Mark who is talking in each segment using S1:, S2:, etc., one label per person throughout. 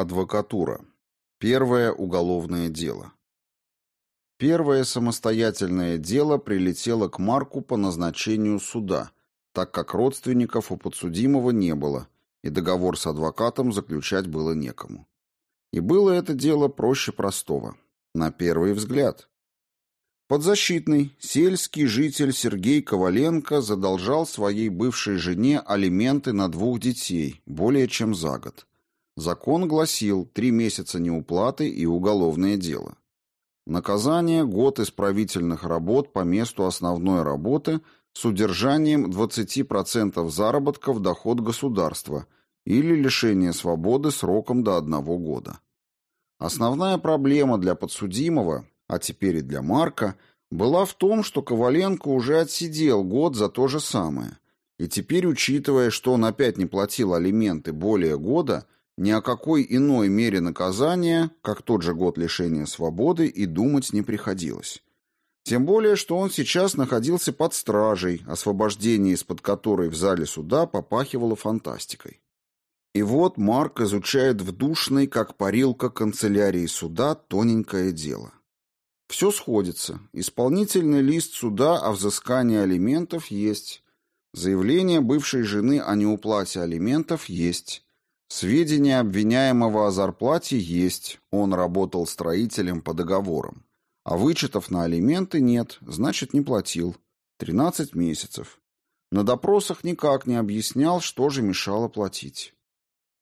S1: Адвокатура. Первое уголовное дело. Первое самостоятельное дело прилетело к Марку по назначению суда, так как родственников у подсудимого не было, и договор с адвокатом заключать было некому. И было это дело проще простого, на первый взгляд. Подзащитный, сельский житель Сергей Коваленко задолжал своей бывшей жене алименты на двух детей, более чем за год – Закон гласил три месяца неуплаты и уголовное дело. Наказание – год исправительных работ по месту основной работы с удержанием 20% заработка в доход государства или лишение свободы сроком до одного года. Основная проблема для подсудимого, а теперь и для Марка, была в том, что Коваленко уже отсидел год за то же самое. И теперь, учитывая, что он опять не платил алименты более года, ни о какой иной мере наказания, как тот же год лишения свободы, и думать не приходилось. Тем более, что он сейчас находился под стражей, освобождение из-под которой в зале суда попахивало фантастикой. И вот Марк изучает в душной, как парилка канцелярии суда, тоненькое дело. Все сходится. Исполнительный лист суда о взыскании алиментов есть. Заявление бывшей жены о неуплате алиментов есть. Сведения обвиняемого о зарплате есть, он работал строителем по договорам. А вычетов на алименты нет, значит, не платил. 13 месяцев. На допросах никак не объяснял, что же мешало платить.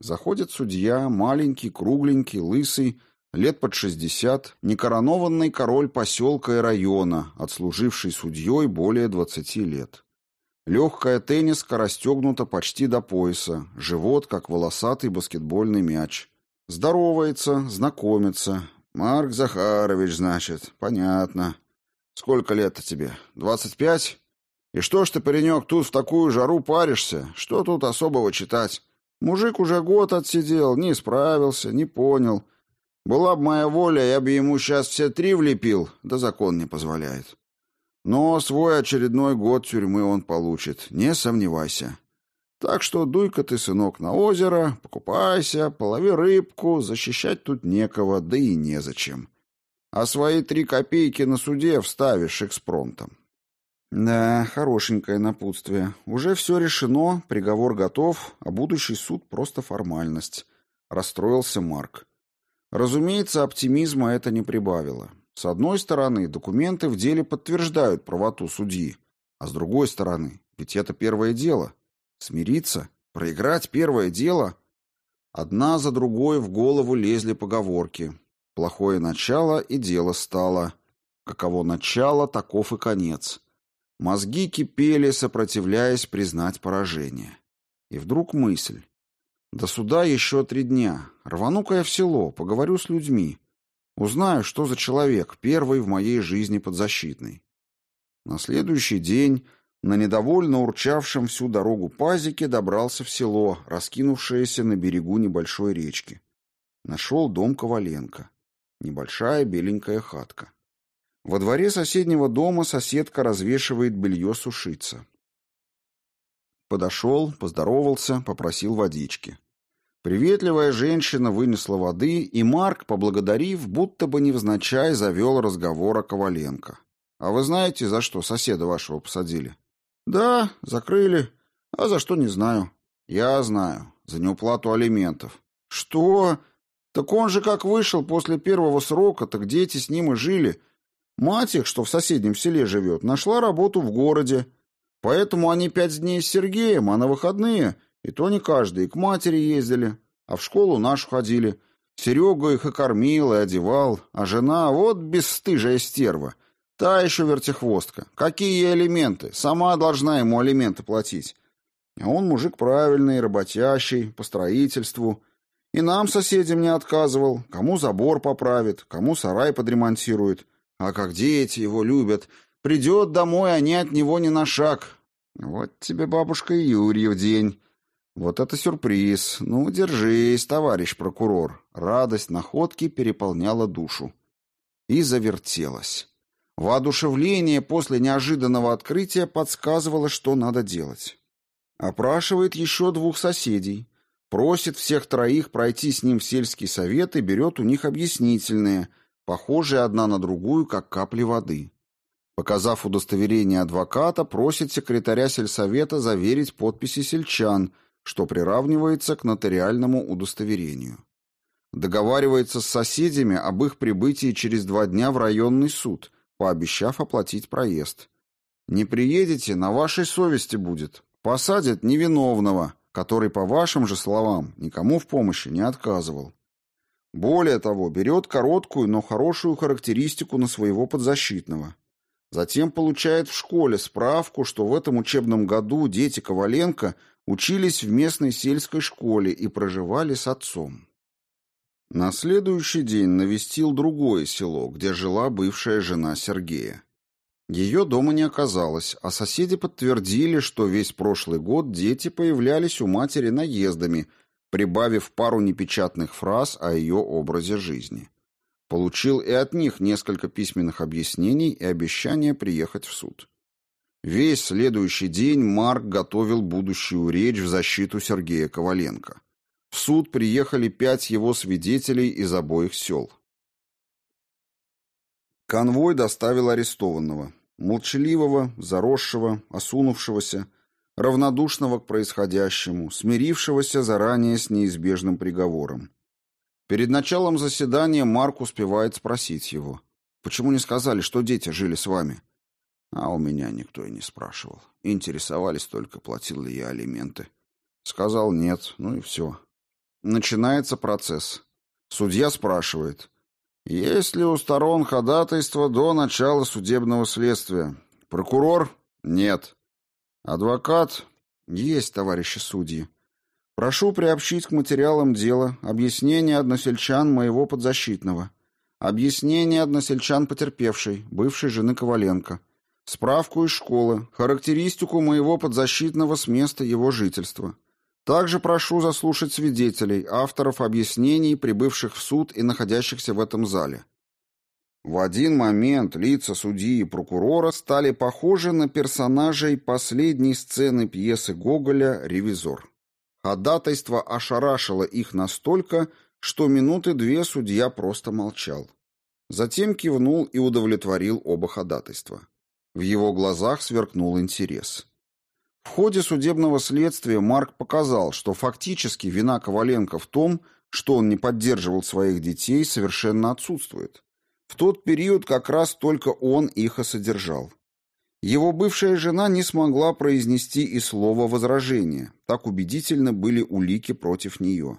S1: Заходит судья, маленький, кругленький, лысый, лет под 60, некоронованный король поселка и района, отслуживший судьей более 20 лет. Легкая тенниска расстегнута почти до пояса, живот, как волосатый баскетбольный мяч. Здоровается, знакомится. «Марк Захарович, значит. Понятно. Сколько лет-то тебе? Двадцать пять? И что ж ты, паренек, тут в такую жару паришься? Что тут особого читать? Мужик уже год отсидел, не справился, не понял. Была бы моя воля, я бы ему сейчас все три влепил, да закон не позволяет». Но свой очередной год тюрьмы он получит, не сомневайся. Так что дуй-ка ты, сынок, на озеро, покупайся, полови рыбку, защищать тут некого, да и незачем. А свои три копейки на суде вставишь экспромтом. Да, хорошенькое напутствие. Уже все решено, приговор готов, а будущий суд просто формальность. Расстроился Марк. Разумеется, оптимизма это не прибавило. С одной стороны, документы в деле подтверждают правоту судьи, а с другой стороны, ведь это первое дело. Смириться? Проиграть первое дело? Одна за другой в голову лезли поговорки. Плохое начало и дело стало. Каково начало, таков и конец. Мозги кипели, сопротивляясь признать поражение. И вдруг мысль. До суда еще три дня. Рвану-ка я в село, поговорю с людьми. Узнаю, что за человек, первый в моей жизни подзащитный. На следующий день на недовольно урчавшем всю дорогу пазике добрался в село, раскинувшееся на берегу небольшой речки. Нашел дом Коваленко. Небольшая беленькая хатка. Во дворе соседнего дома соседка развешивает белье сушиться. Подошел, поздоровался, попросил водички. Приветливая женщина вынесла воды, и Марк, поблагодарив, будто бы невзначай завел разговор о Коваленко. «А вы знаете, за что соседа вашего посадили?» «Да, закрыли. А за что, не знаю». «Я знаю. За неуплату алиментов». «Что? Так он же как вышел после первого срока, так дети с ним и жили. Мать их, что в соседнем селе живет, нашла работу в городе. Поэтому они пять дней с Сергеем, а на выходные и то не каждый, к матери ездили, а в школу нашу ходили. Серега их и кормил, и одевал, а жена вот бесстыжая стерва. Та еще вертихвостка. Какие элементы? Сама должна ему алименты платить. А он мужик правильный, работящий, по строительству. И нам, соседям, не отказывал. Кому забор поправит, кому сарай подремонтирует. А как дети его любят. Придет домой, они от него не на шаг. Вот тебе, бабушка, Юрьев день. Вот это сюрприз. Ну, держись, товарищ прокурор. Радость находки переполняла душу. И завертелась. Воодушевление после неожиданного открытия подсказывало, что надо делать. Опрашивает еще двух соседей. Просит всех троих пройти с ним в сельский совет и берет у них объяснительные, похожие одна на другую, как капли воды. Показав удостоверение адвоката, просит секретаря сельсовета заверить подписи сельчан, что приравнивается к нотариальному удостоверению. Договаривается с соседями об их прибытии через два дня в районный суд, пообещав оплатить проезд. Не приедете, на вашей совести будет. Посадят невиновного, который, по вашим же словам, никому в помощи не отказывал. Более того, берет короткую, но хорошую характеристику на своего подзащитного. Затем получает в школе справку, что в этом учебном году дети Коваленко учились в местной сельской школе и проживали с отцом. На следующий день навестил другое село, где жила бывшая жена Сергея. Ее дома не оказалось, а соседи подтвердили, что весь прошлый год дети появлялись у матери наездами, прибавив пару непечатных фраз о ее образе жизни. Получил и от них несколько письменных объяснений и обещания приехать в суд. Весь следующий день Марк готовил будущую речь в защиту Сергея Коваленко. В суд приехали пять его свидетелей из обоих сел. Конвой доставил арестованного, молчаливого, заросшего, осунувшегося, равнодушного к происходящему, смирившегося заранее с неизбежным приговором. Перед началом заседания Марк успевает спросить его. «Почему не сказали, что дети жили с вами?» А у меня никто и не спрашивал. Интересовались только, платил ли я алименты. Сказал нет, ну и все. Начинается процесс. Судья спрашивает, есть ли у сторон ходатайство до начала судебного следствия? Прокурор? Нет. Адвокат? Есть, товарищи судьи. Прошу приобщить к материалам дела объяснение односельчан моего подзащитного, объяснение односельчан потерпевшей, бывшей жены Коваленко, справку из школы, характеристику моего подзащитного с места его жительства, также прошу заслушать свидетелей, авторов объяснений, прибывших в суд и находящихся в этом зале. В один момент лица судьи и прокурора стали похожи на персонажей последней сцены пьесы Гоголя «Ревизор». Ходатайство ошарашило их настолько, что минуты две судья просто молчал. Затем кивнул и удовлетворил оба ходатайства. В его глазах сверкнул интерес. В ходе судебного следствия Марк показал, что фактически вина Коваленко в том, что он не поддерживал своих детей, совершенно отсутствует. В тот период как раз только он их и содержал. Его бывшая жена не смогла произнести и слова возражения, так убедительно были улики против нее.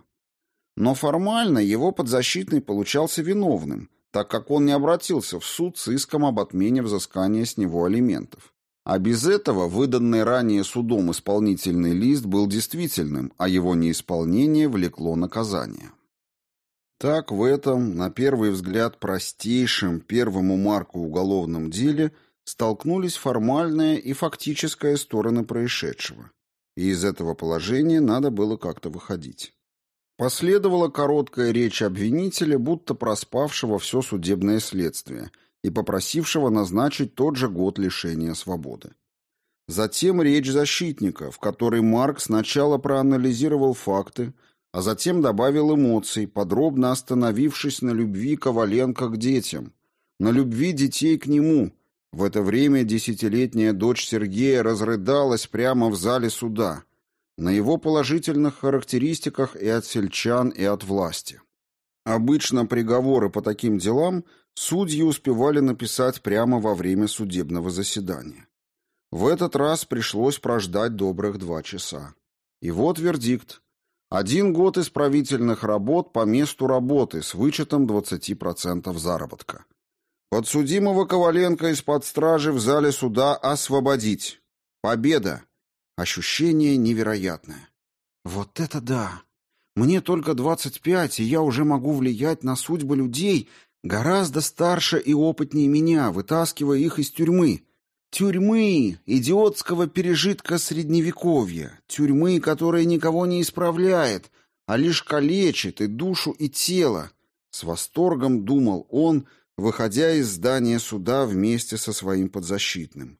S1: Но формально его подзащитный получался виновным, так как он не обратился в суд с иском об отмене взыскания с него алиментов. А без этого выданный ранее судом исполнительный лист был действительным, а его неисполнение влекло наказание. Так в этом, на первый взгляд, простейшем первому марку уголовном деле столкнулись формальная и фактическая стороны происшедшего. И из этого положения надо было как-то выходить. Последовала короткая речь обвинителя, будто проспавшего все судебное следствие – и попросившего назначить тот же год лишения свободы. Затем речь защитника, в которой Марк сначала проанализировал факты, а затем добавил эмоций, подробно остановившись на любви Коваленко к детям, на любви детей к нему. В это время десятилетняя дочь Сергея разрыдалась прямо в зале суда, на его положительных характеристиках и от сельчан, и от власти. Обычно приговоры по таким делам – Судьи успевали написать прямо во время судебного заседания. В этот раз пришлось прождать добрых два часа. И вот вердикт. Один год исправительных работ по месту работы с вычетом 20% заработка. Подсудимого Коваленко из-под стражи в зале суда освободить. Победа. Ощущение невероятное. Вот это да! Мне только 25, и я уже могу влиять на судьбы людей, Гораздо старше и опытнее меня, вытаскивая их из тюрьмы. Тюрьмы, идиотского пережитка средневековья. Тюрьмы, которая никого не исправляет, а лишь калечит и душу, и тело. С восторгом думал он, выходя из здания суда вместе со своим подзащитным.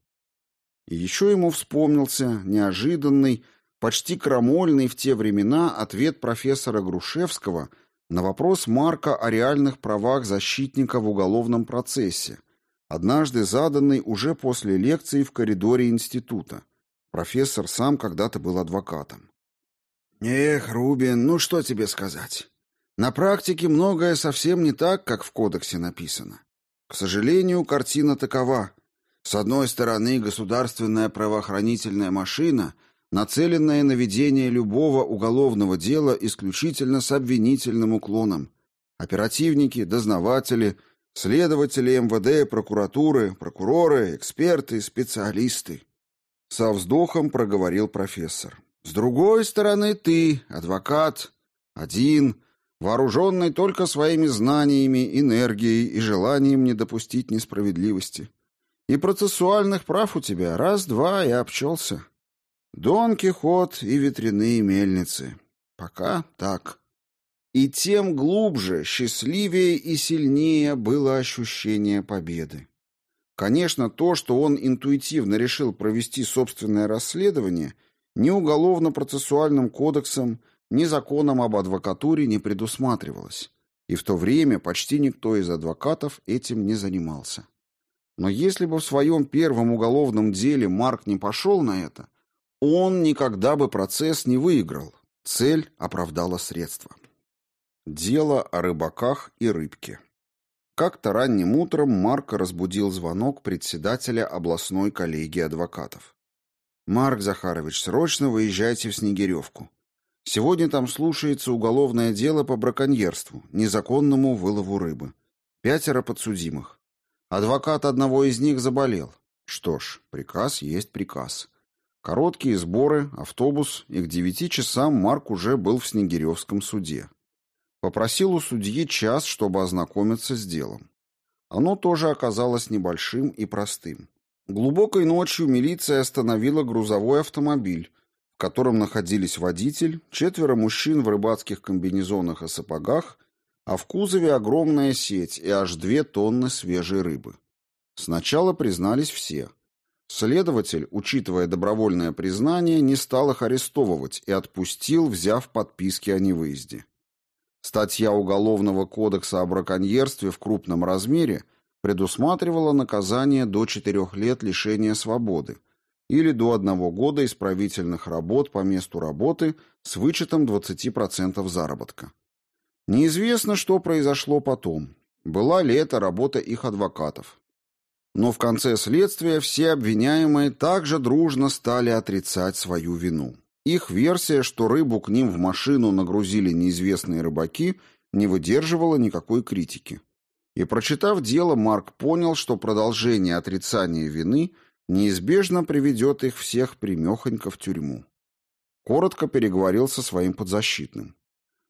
S1: И еще ему вспомнился неожиданный, почти крамольный в те времена ответ профессора Грушевского на вопрос Марка о реальных правах защитника в уголовном процессе, однажды заданный уже после лекции в коридоре института. Профессор сам когда-то был адвокатом. «Эх, Рубин, ну что тебе сказать? На практике многое совсем не так, как в кодексе написано. К сожалению, картина такова. С одной стороны, государственная правоохранительная машина, нацеленная на ведение любого уголовного дела исключительно с обвинительным уклоном. Оперативники, дознаватели, следователи МВД, прокуратуры, прокуроры, эксперты, специалисты. Со вздохом проговорил профессор. С другой стороны, ты, адвокат, один, вооруженный только своими знаниями, энергией и желанием не допустить несправедливости. И процессуальных прав у тебя раз-два и обчелся. Дон Кихот и ветряные мельницы. Пока так. И тем глубже, счастливее и сильнее было ощущение победы. Конечно, то, что он интуитивно решил провести собственное расследование – ни уголовно-процессуальным кодексом, ни законом об адвокатуре не предусматривалось, и в то время почти никто из адвокатов этим не занимался. Но если бы в своем первом уголовном деле Марк не пошел на это, он никогда бы процесс не выиграл. Цель оправдала средства. Дело о рыбаках и рыбке. Как-то ранним утром Марка разбудил звонок председателя областной коллегии адвокатов. «Марк Захарович, срочно выезжайте в Снегиревку. Сегодня там слушается уголовное дело по браконьерству, незаконному вылову рыбы. Пятеро подсудимых. Адвокат одного из них заболел. Что ж, приказ есть приказ. Короткие сборы, автобус, и к девяти часам Марк уже был в Снегиревском суде. Попросил у судьи час, чтобы ознакомиться с делом. Оно тоже оказалось небольшим и простым. Глубокой ночью милиция остановила грузовой автомобиль, в котором находились водитель, четверо мужчин в рыбацких комбинезонах и сапогах, а в кузове огромная сеть и аж две тонны свежей рыбы. Сначала признались все. Следователь, учитывая добровольное признание, не стал их арестовывать и отпустил, взяв подписки о невыезде. Статья Уголовного кодекса о браконьерстве в крупном размере предусматривала наказание до 4 лет лишения свободы или до 1 года исправительных работ по месту работы с вычетом 20% заработка. Неизвестно, что произошло потом. Была ли это работа их адвокатов. Но в конце следствия все обвиняемые также дружно стали отрицать свою вину. Их версия, что рыбу к ним в машину нагрузили неизвестные рыбаки, не выдерживала никакой критики. И прочитав дело, Марк понял, что продолжение отрицания вины неизбежно приведет их всех примехонько в тюрьму. Коротко переговорил со своим подзащитным.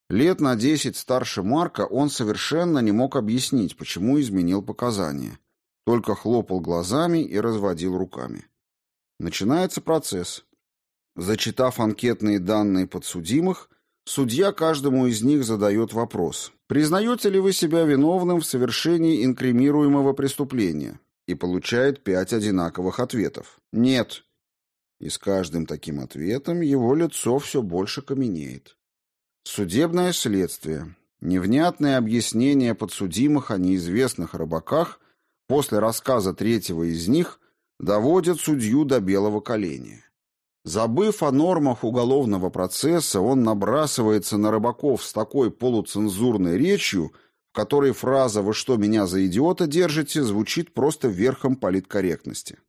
S1: Лет на десять старше Марка он совершенно не мог объяснить, почему изменил показания. Только хлопал глазами и разводил руками. Начинается процесс. Зачитав анкетные данные подсудимых, судья каждому из них задает вопрос, Признаете ли вы себя виновным в совершении инкримируемого преступления? И получает пять одинаковых ответов. Нет. И с каждым таким ответом его лицо все больше каменеет. Судебное следствие. Невнятное объяснение подсудимых о неизвестных рыбаках после рассказа третьего из них доводят судью до белого коленя. Забыв о нормах уголовного процесса, он набрасывается на рыбаков с такой полуцензурной речью, в которой фраза «Вы что, меня за идиота держите?» звучит просто верхом политкорректности.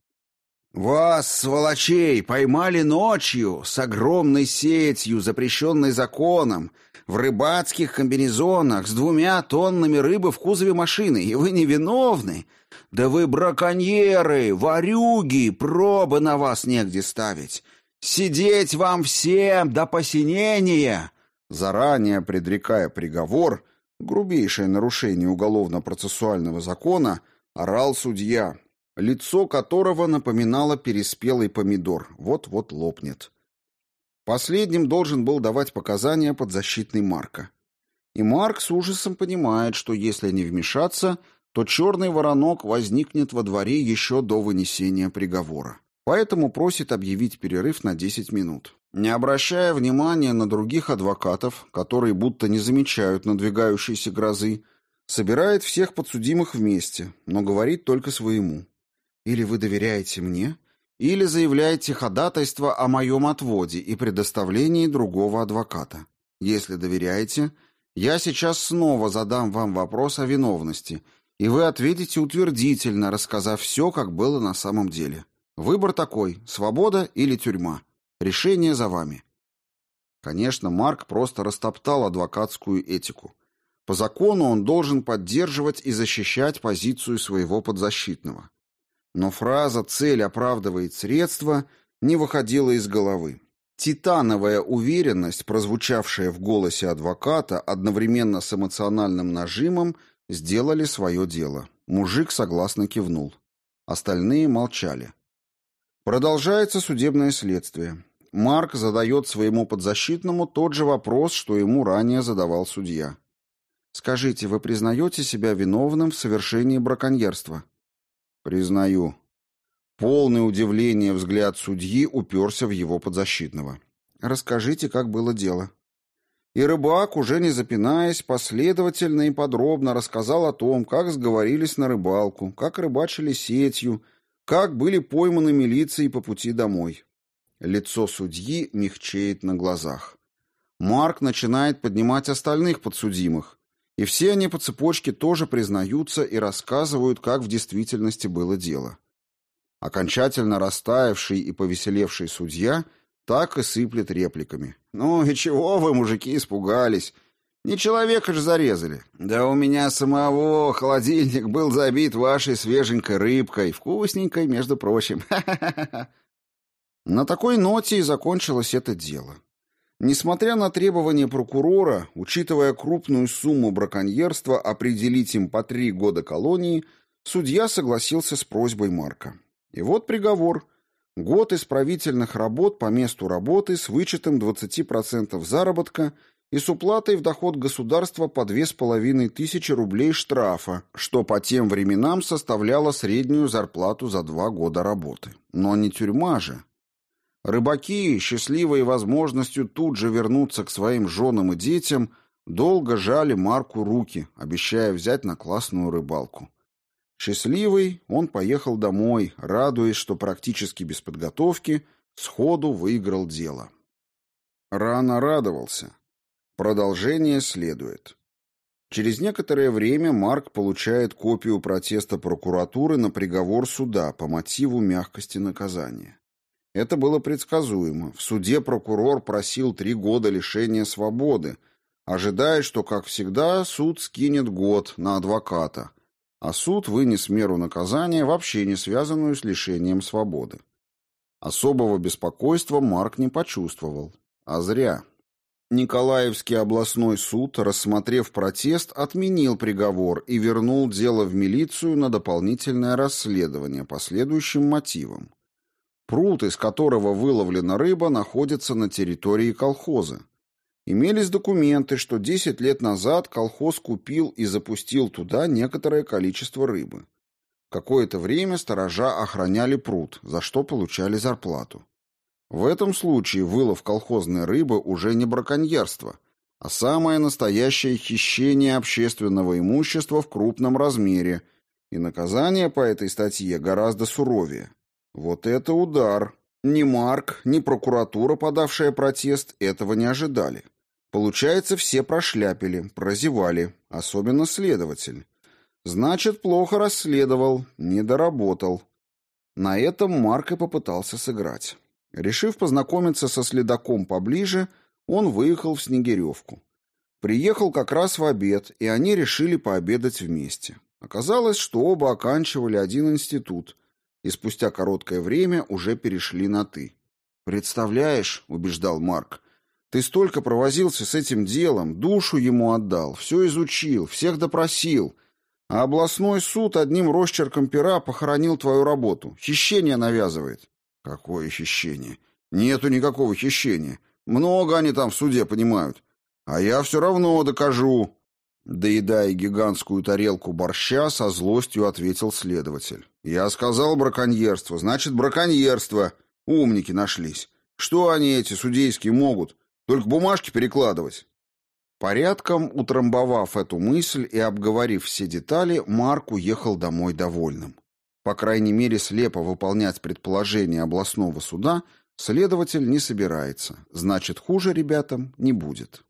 S1: «Вас, сволочей, поймали ночью с огромной сетью, запрещенной законом, в рыбацких комбинезонах с двумя тоннами рыбы в кузове машины, и вы невиновны? Да вы браконьеры, ворюги, пробы на вас негде ставить. Сидеть вам всем до посинения!» Заранее предрекая приговор, грубейшее нарушение уголовно-процессуального закона, орал судья, лицо которого напоминало переспелый помидор, вот-вот лопнет. Последним должен был давать показания подзащитный Марка. И Марк с ужасом понимает, что если не вмешаться, то черный воронок возникнет во дворе еще до вынесения приговора. Поэтому просит объявить перерыв на 10 минут. Не обращая внимания на других адвокатов, которые будто не замечают надвигающейся грозы, собирает всех подсудимых вместе, но говорит только своему. Или вы доверяете мне, или заявляете ходатайство о моем отводе и предоставлении другого адвоката. Если доверяете, я сейчас снова задам вам вопрос о виновности, и вы ответите утвердительно, рассказав все, как было на самом деле. Выбор такой – свобода или тюрьма. Решение за вами. Конечно, Марк просто растоптал адвокатскую этику. По закону он должен поддерживать и защищать позицию своего подзащитного. Но фраза «цель оправдывает средства» не выходила из головы. Титановая уверенность, прозвучавшая в голосе адвоката одновременно с эмоциональным нажимом, сделали свое дело. Мужик согласно кивнул. Остальные молчали. Продолжается судебное следствие. Марк задает своему подзащитному тот же вопрос, что ему ранее задавал судья. «Скажите, вы признаете себя виновным в совершении браконьерства?» «Признаю». Полный удивление взгляд судьи уперся в его подзащитного. «Расскажите, как было дело». И рыбак, уже не запинаясь, последовательно и подробно рассказал о том, как сговорились на рыбалку, как рыбачили сетью, как были пойманы милицией по пути домой. Лицо судьи мягчеет на глазах. Марк начинает поднимать остальных подсудимых, и все они по цепочке тоже признаются и рассказывают, как в действительности было дело. Окончательно растаявший и повеселевший судья так и сыплет репликами. «Ну и чего вы, мужики, испугались? Не человека же зарезали. Да у меня самого холодильник был забит вашей свеженькой рыбкой, вкусненькой, между прочим. Ха-ха-ха!» На такой ноте и закончилось это дело. Несмотря на требования прокурора, учитывая крупную сумму браконьерства определить им по три года колонии, судья согласился с просьбой Марка. И вот приговор. Год исправительных работ по месту работы с вычетом 20% заработка и с уплатой в доход государства по 2500 рублей штрафа, что по тем временам составляло среднюю зарплату за два года работы. Но не тюрьма же. Рыбаки, счастливые возможностью тут же вернуться к своим женам и детям, долго жали Марку руки, обещая взять на классную рыбалку. Счастливый, он поехал домой, радуясь, что практически без подготовки сходу выиграл дело. Рано радовался. Продолжение следует. Через некоторое время Марк получает копию протеста прокуратуры на приговор суда по мотиву мягкости наказания. Это было предсказуемо. В суде прокурор просил три года лишения свободы, ожидая, что, как всегда, суд скинет год на адвоката, а суд вынес меру наказания, вообще не связанную с лишением свободы. Особого беспокойства Марк не почувствовал. А зря. Николаевский областной суд, рассмотрев протест, отменил приговор и вернул дело в милицию на дополнительное расследование по следующим мотивам. Пруд, из которого выловлена рыба, находится на территории колхоза. Имелись документы, что 10 лет назад колхоз купил и запустил туда некоторое количество рыбы. Какое-то время сторожа охраняли пруд, за что получали зарплату. В этом случае вылов колхозной рыбы уже не браконьерство, а самое настоящее хищение общественного имущества в крупном размере, и наказание по этой статье гораздо суровее. Вот это удар! Ни Марк, ни прокуратура, подавшая протест, этого не ожидали. Получается, все прошляпили, прозевали, особенно следователь. Значит, плохо расследовал, не доработал. На этом Марк и попытался сыграть. Решив познакомиться со следаком поближе, он выехал в Снегиревку. Приехал как раз в обед, и они решили пообедать вместе. Оказалось, что оба оканчивали один институт, и спустя короткое время уже перешли на «ты». «Представляешь», — убеждал Марк, — «ты столько провозился с этим делом, душу ему отдал, все изучил, всех допросил, а областной суд одним росчерком пера похоронил твою работу, хищение навязывает». «Какое хищение? Нету никакого хищения. Много они там в суде понимают. А я все равно докажу». Доедая гигантскую тарелку борща, со злостью ответил следователь. «Я сказал браконьерство, значит браконьерство. Умники нашлись. Что они, эти судейские, могут? Только бумажки перекладывать. Порядком утрамбовав эту мысль и обговорив все детали, Марк уехал домой довольным. По крайней мере, слепо выполнять предположения областного суда следователь не собирается, значит, хуже ребятам не будет.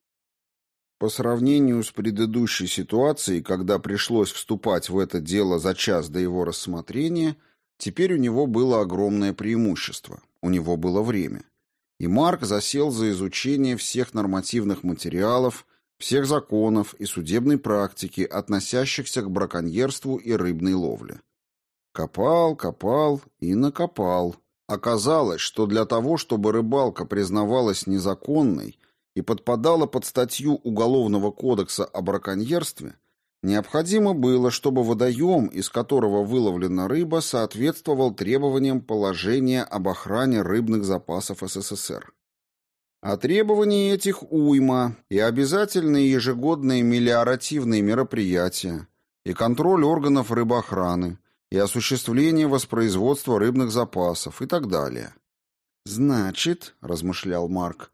S1: По сравнению с предыдущей ситуацией, когда пришлось вступать в это дело за час до его рассмотрения, теперь у него было огромное преимущество. У него было время. И Марк засел за изучение всех нормативных материалов, всех законов и судебной практики, относящихся к браконьерству и рыбной ловле. Копал, копал и накопал. Оказалось, что для того, чтобы рыбалка признавалась незаконной и подпадала под статью Уголовного кодекса о браконьерстве, необходимо было, чтобы водоем, из которого выловлена рыба, соответствовал требованиям положения об охране рыбных запасов СССР. А требований этих уйма и обязательные ежегодные мелиоративные мероприятия, и контроль органов рыбоохраны, и осуществление воспроизводства рыбных запасов и так далее. «Значит», — размышлял Марк, —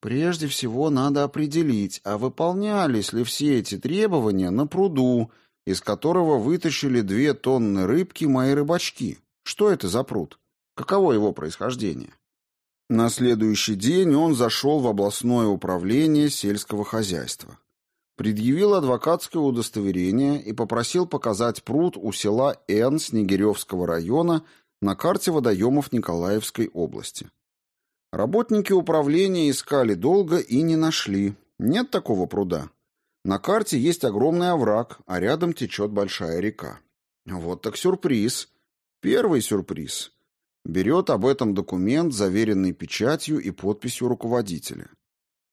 S1: «прежде всего надо определить, а выполнялись ли все эти требования на пруду, из которого вытащили две тонны рыбки мои рыбачки. Что это за пруд? Каково его происхождение?» На следующий день он зашел в областное управление сельского хозяйства предъявил адвокатское удостоверение и попросил показать пруд у села Н Снегиревского района на карте водоемов Николаевской области. Работники управления искали долго и не нашли. Нет такого пруда. На карте есть огромный овраг, а рядом течет большая река. Вот так сюрприз. Первый сюрприз. Берет об этом документ, заверенный печатью и подписью руководителя.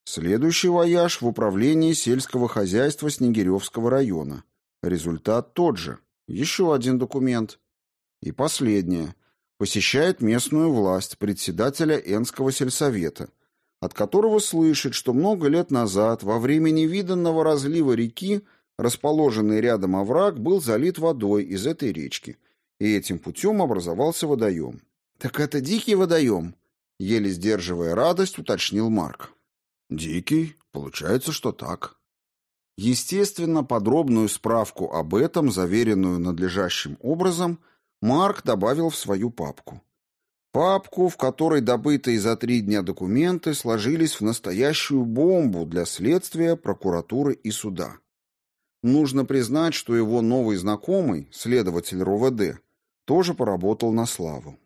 S1: Следующий вояж в управлении сельского хозяйства Снегиревского района. Результат тот же. Еще один документ. И последнее. Посещает местную власть, председателя Энского сельсовета, от которого слышит, что много лет назад, во время невиданного разлива реки, расположенный рядом овраг был залит водой из этой речки, и этим путем образовался водоем. «Так это дикий водоем?» Еле сдерживая радость, уточнил Марк. Дикий? Получается, что так. Естественно, подробную справку об этом, заверенную надлежащим образом, Марк добавил в свою папку. Папку, в которой добытые за три дня документы сложились в настоящую бомбу для следствия, прокуратуры и суда. Нужно признать, что его новый знакомый, следователь РОВД, тоже поработал на славу.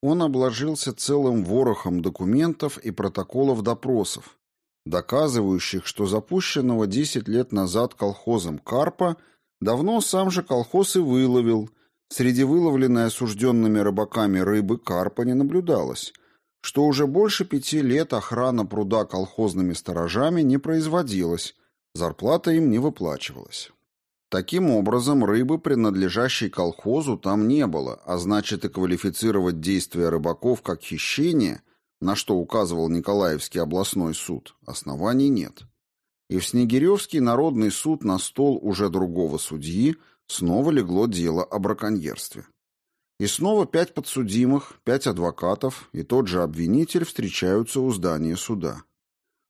S1: Он обложился целым ворохом документов и протоколов допросов, доказывающих, что запущенного 10 лет назад колхозом Карпа давно сам же колхоз и выловил. Среди выловленной осужденными рыбаками рыбы карпа не наблюдалось, что уже больше пяти лет охрана пруда колхозными сторожами не производилась, зарплата им не выплачивалась. Таким образом, рыбы, принадлежащей колхозу, там не было, а значит и квалифицировать действия рыбаков как хищение, на что указывал Николаевский областной суд, оснований нет. И в Снегиревский народный суд на стол уже другого судьи снова легло дело о браконьерстве. И снова пять подсудимых, пять адвокатов и тот же обвинитель встречаются у здания суда.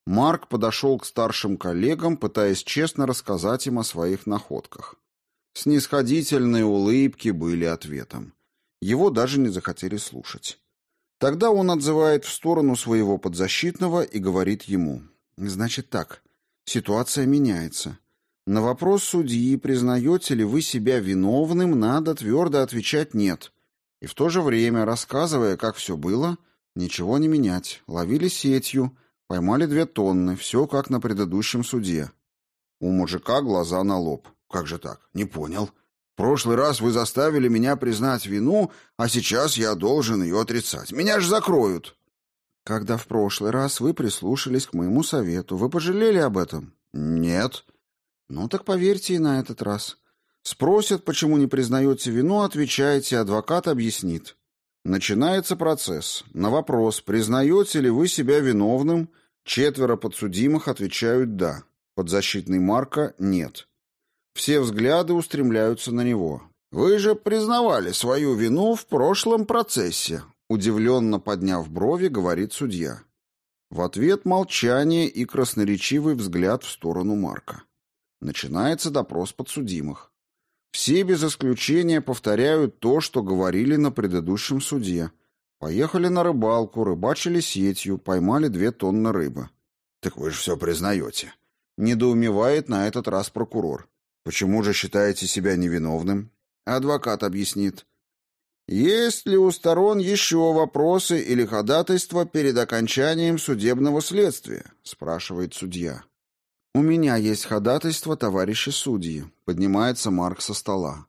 S1: Марк подошел к старшим коллегам, пытаясь честно рассказать им о своих находках. Снисходительные улыбки были ответом. Его даже не захотели слушать. Тогда он отзывает в сторону своего подзащитного и говорит ему. «Значит так, ситуация меняется. На вопрос судьи, признаете ли вы себя виновным, надо твердо отвечать «нет». И в то же время, рассказывая, как все было, ничего не менять. Ловили сетью – Поймали две тонны, все как на предыдущем суде. У мужика глаза на лоб. Как же так? Не понял. В прошлый раз вы заставили меня признать вину, а сейчас я должен ее отрицать. Меня же закроют. Когда в прошлый раз вы прислушались к моему совету, вы пожалели об этом? Нет. Ну так поверьте и на этот раз. Спросят, почему не признаете вину, отвечаете, адвокат объяснит. Начинается процесс. На вопрос, признаете ли вы себя виновным, четверо подсудимых отвечают «да». Подзащитный Марка «нет». Все взгляды устремляются на него. «Вы же признавали свою вину в прошлом процессе», Удивленно подняв брови, говорит судья. В ответ молчание и красноречивый взгляд в сторону Марка. Начинается допрос подсудимых. Все без исключения повторяют то, что говорили на предыдущем суде. Поехали на рыбалку, рыбачили сетью, поймали две тонны рыбы. Так вы же все признаете. Недоумевает на этот раз прокурор. Почему же считаете себя невиновным? Адвокат объяснит. Есть ли у сторон еще вопросы или ходатайства перед окончанием судебного следствия? спрашивает судья. У меня есть ходатайство, товарищи судьи, поднимается Марк со стола.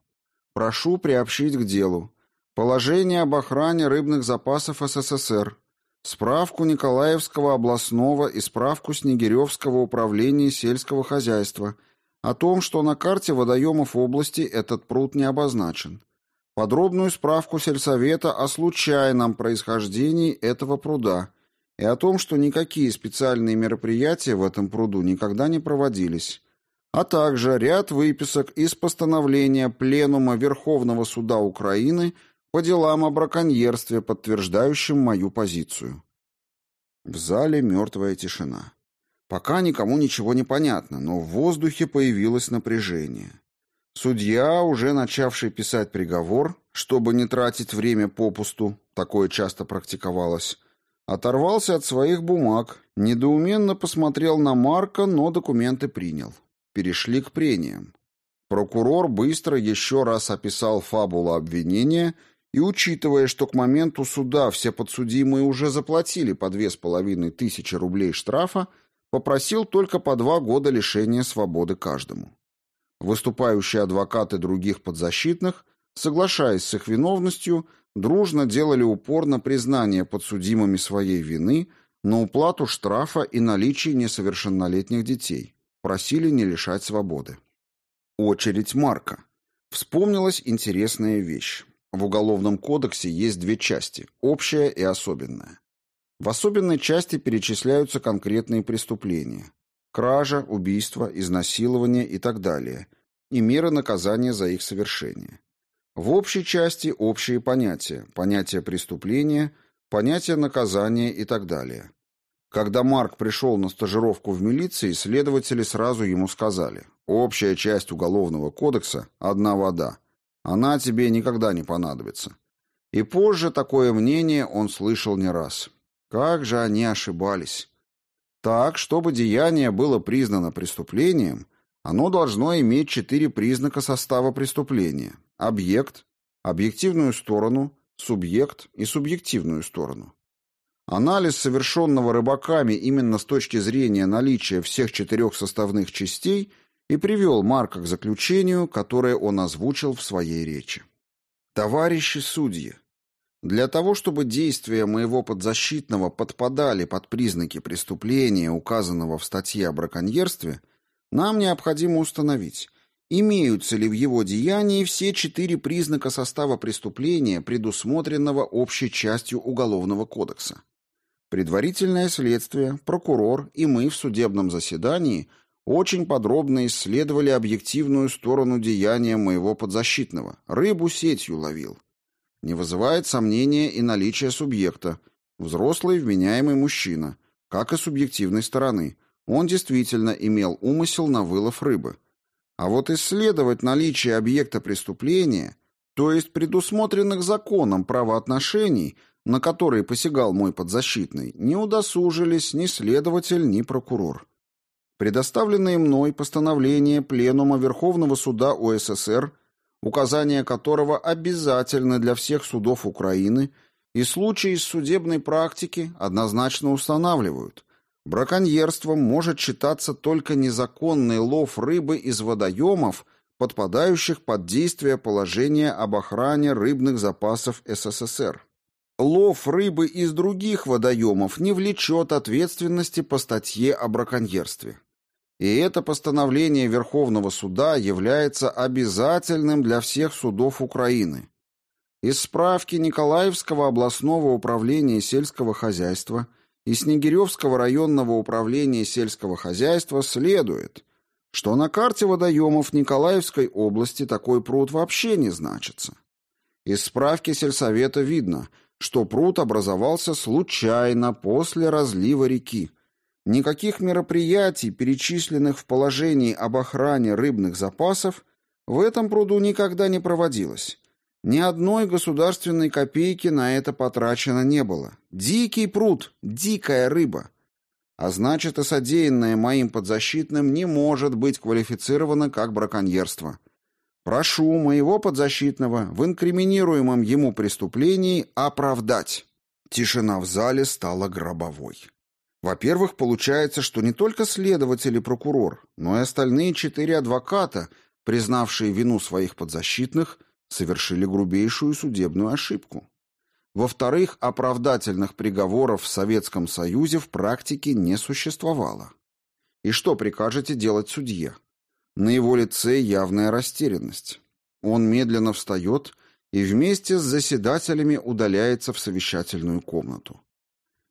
S1: Прошу приобщить к делу. Положение об охране рыбных запасов СССР, справку Николаевского областного и справку Снегиревского управления сельского хозяйства. О том, что на карте водоемов области этот пруд не обозначен. Подробную справку сельсовета о случайном происхождении этого пруда и о том, что никакие специальные мероприятия в этом пруду никогда не проводились, а также ряд выписок из постановления Пленума Верховного суда Украины по делам о браконьерстве, подтверждающим мою позицию. В зале мертвая тишина. Пока никому ничего не понятно, но в воздухе появилось напряжение. Судья, уже начавший писать приговор, чтобы не тратить время попусту, такое часто практиковалось, оторвался от своих бумаг, недоуменно посмотрел на Марка, но документы принял. Перешли к прениям. Прокурор быстро еще раз описал фабулу обвинения и, учитывая, что к моменту суда все подсудимые уже заплатили по две с половиной тысячи рублей штрафа, попросил только по два года лишения свободы каждому. Выступающие адвокаты других подзащитных, соглашаясь с их виновностью, дружно делали упор на признание подсудимыми своей вины, на уплату штрафа и наличие несовершеннолетних детей. Просили не лишать свободы. Очередь Марка. Вспомнилась интересная вещь. В Уголовном кодексе есть две части – общая и особенная. В особенной части перечисляются конкретные преступления кража, убийство, изнасилование и так далее, и меры наказания за их совершение. В общей части общие понятия, понятие преступления, понятие наказания и так далее. Когда Марк пришел на стажировку в милиции, следователи сразу ему сказали, общая часть Уголовного кодекса – одна вода, она тебе никогда не понадобится. И позже такое мнение он слышал не раз. Как же они ошибались. Так, чтобы деяние было признано преступлением, оно должно иметь четыре признака состава преступления: объект, объективную сторону, субъект и субъективную сторону. Анализ совершенного рыбаками именно с точки зрения наличия всех четырех составных частей и привел Марка к заключению, которое он озвучил в своей речи. Товарищи судьи, для того, чтобы действия моего подзащитного подпадали под признаки преступления, указанного в статье о браконьерстве, нам необходимо установить, имеются ли в его деянии все четыре признака состава преступления, предусмотренного общей частью Уголовного кодекса. Предварительное следствие, прокурор и мы в судебном заседании очень подробно исследовали объективную сторону деяния моего подзащитного. Рыбу сетью ловил. Не вызывает сомнения и наличие субъекта, взрослый вменяемый мужчина, как и субъективной стороны. Он действительно имел умысел на вылов рыбы. А вот исследовать наличие объекта преступления, то есть предусмотренных законом правоотношений, на которые посягал мой подзащитный, не удосужились ни следователь, ни прокурор. Предоставленные мной постановления Пленума Верховного суда УССР указания которого обязательны для всех судов Украины и случаи из судебной практики однозначно устанавливают. Браконьерством может считаться только незаконный лов рыбы из водоемов, подпадающих под действие положения об охране рыбных запасов СССР. Лов рыбы из других водоемов не влечет ответственности по статье о браконьерстве. И это постановление Верховного суда является обязательным для всех судов Украины. Из справки Николаевского областного управления сельского хозяйства и Снегиревского районного управления сельского хозяйства следует, что на карте водоемов Николаевской области такой пруд вообще не значится. Из справки сельсовета видно, что пруд образовался случайно после разлива реки. Никаких мероприятий, перечисленных в положении об охране рыбных запасов, в этом пруду никогда не проводилось. Ни одной государственной копейки на это потрачено не было. Дикий пруд, дикая рыба. А значит, и содеянное моим подзащитным не может быть квалифицировано как браконьерство. Прошу моего подзащитного в инкриминируемом ему преступлении оправдать. Тишина в зале стала гробовой. Во-первых, получается, что не только следователь и прокурор, но и остальные четыре адвоката, признавшие вину своих подзащитных, совершили грубейшую судебную ошибку. Во-вторых, оправдательных приговоров в Советском Союзе в практике не существовало. И что прикажете делать судье? На его лице явная растерянность. Он медленно встает и вместе с заседателями удаляется в совещательную комнату.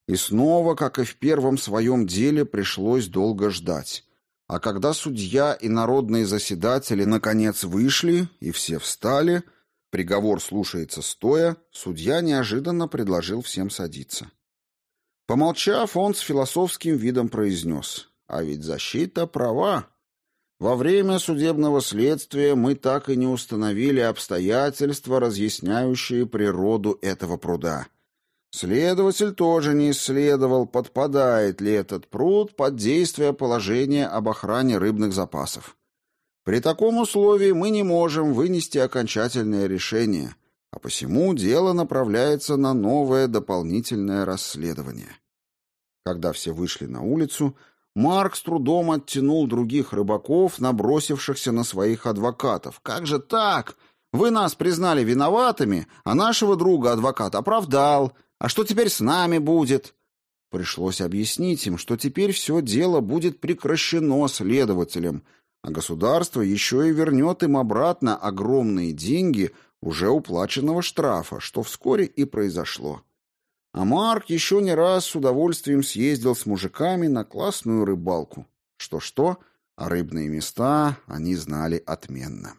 S1: И снова, как и в первом своем деле, пришлось долго ждать. А когда судья и народные заседатели наконец вышли и все встали, приговор слушается стоя, судья неожиданно предложил всем садиться. Помолчав, он с философским видом произнес, «А ведь защита права. Во время судебного следствия мы так и не установили обстоятельства, разъясняющие природу этого пруда». Следователь тоже не исследовал, подпадает ли этот пруд под действие положения об охране рыбных запасов. При таком условии мы не можем вынести окончательное решение, а посему дело направляется на новое дополнительное расследование. Когда все вышли на улицу, Марк с трудом оттянул других рыбаков, набросившихся на своих адвокатов. «Как же так? Вы нас признали виноватыми, а нашего друга адвокат оправдал. А что теперь с нами будет? Пришлось объяснить им, что теперь все дело будет прекращено следователем, а государство еще и вернет им обратно огромные деньги уже уплаченного штрафа, что вскоре и произошло. А Марк еще не раз с удовольствием съездил с мужиками на классную рыбалку. Что-что, а рыбные места они знали отменно.